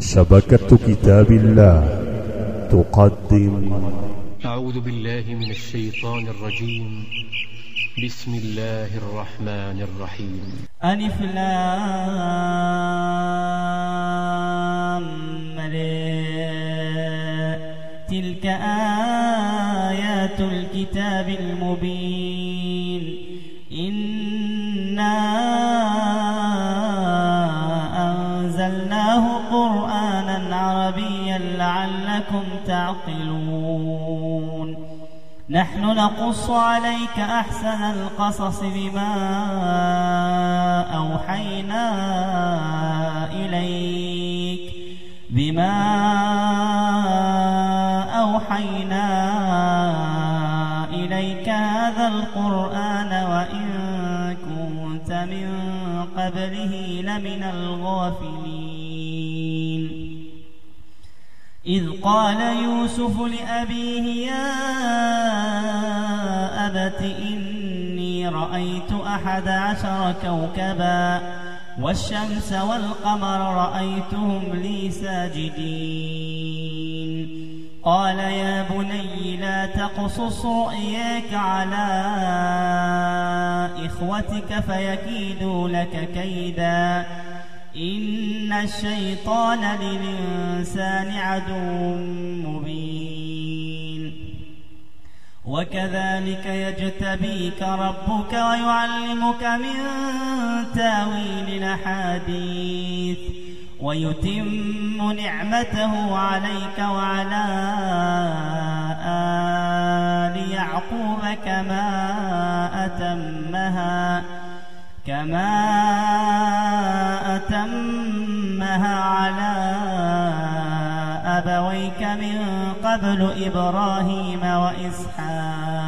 شبكة كتاب الله تقدم. أعوذ بالله من الشيطان الرجيم. بسم الله الرحمن الرحيم. ألف لام تلك آيات الكتاب المبين. إِنَّا قرآنا عربيا لعلكم تعقلون. نحن نقص عليك أحسن القصص بما أوحينا إليك. بما أوحينا إليك هذا القرآن قبله لمن الغافلين إذ قال يوسف لأبيه يا أبت إني رأيت أحد عشر كوكبا والشمس والقمر رأيتهم لي ساجدين قال يا بني تقصص رؤياك على إخوتك فيكيدوا لك كيدا. إن الشيطان للإنسان عدو مبين. وكذلك يجتبيك ربك ويعلمك من تأويل الأحاديث. ويتم نعمته عليك وعلى كما أتمها كما أتمها على أبويك من قبل إبراهيم وإسحاق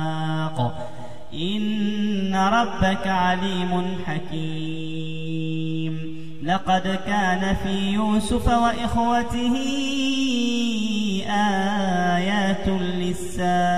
إن ربك عليم حكيم لقد كان في يوسف وإخوته آيات للسائلين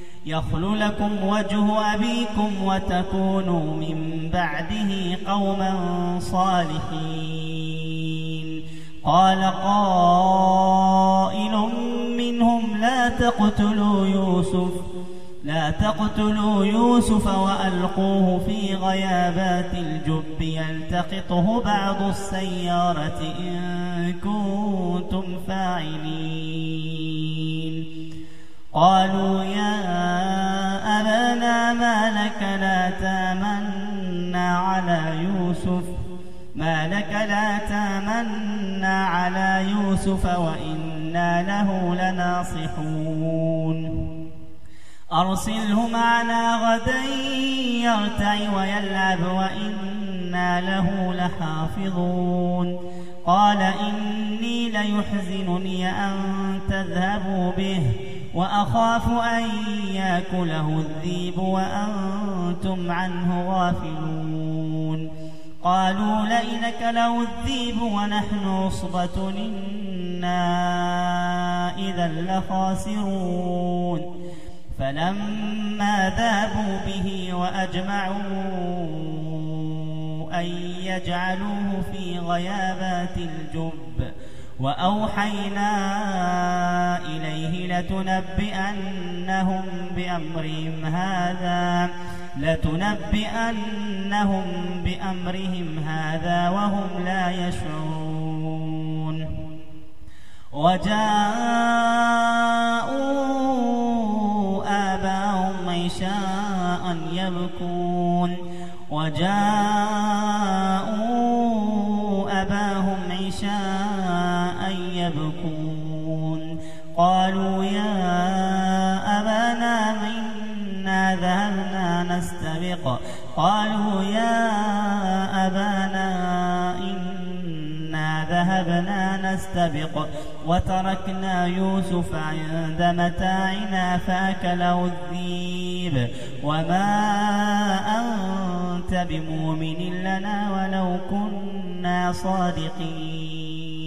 يخل لكم وجه أبيكم وتكونوا من بعده قوما صالحين. قال قائل منهم لا تقتلوا يوسف لا تقتلوا يوسف وألقوه في غيابات الجب يلتقطه بعض السيارة إن كنتم فاعلين. قالوا يا لك لا تامنا على يوسف ما لك لا تامنا على يوسف وإنا له لناصحون. أرسله معنا غدا يرتع ويلعب وإنا له لحافظون. قال إني ليحزنني أن تذهبوا به وأخاف أن يأكله الذيب وأنتم عنه غافلون. قالوا لئنك له الذيب ونحن عصبة إنا إذا لخاسرون. فلما ذابوا به وأجمعوا أن يجعلوه في غيابات الجب وأوحينا إليه لتنبئنهم بأمرهم هذا لتنبئنهم بأمرهم هذا وهم لا يشعرون. وجاءوا آباهم عشاء يبكون وجاءوا قالوا يا أبانا إنا ذهبنا نستبق. قالوا يا أبانا إنا ذهبنا نستبق. وتركنا يوسف عند متاعنا فأكله الذيب. وما أنت بمؤمن لنا ولو كنا صادقين.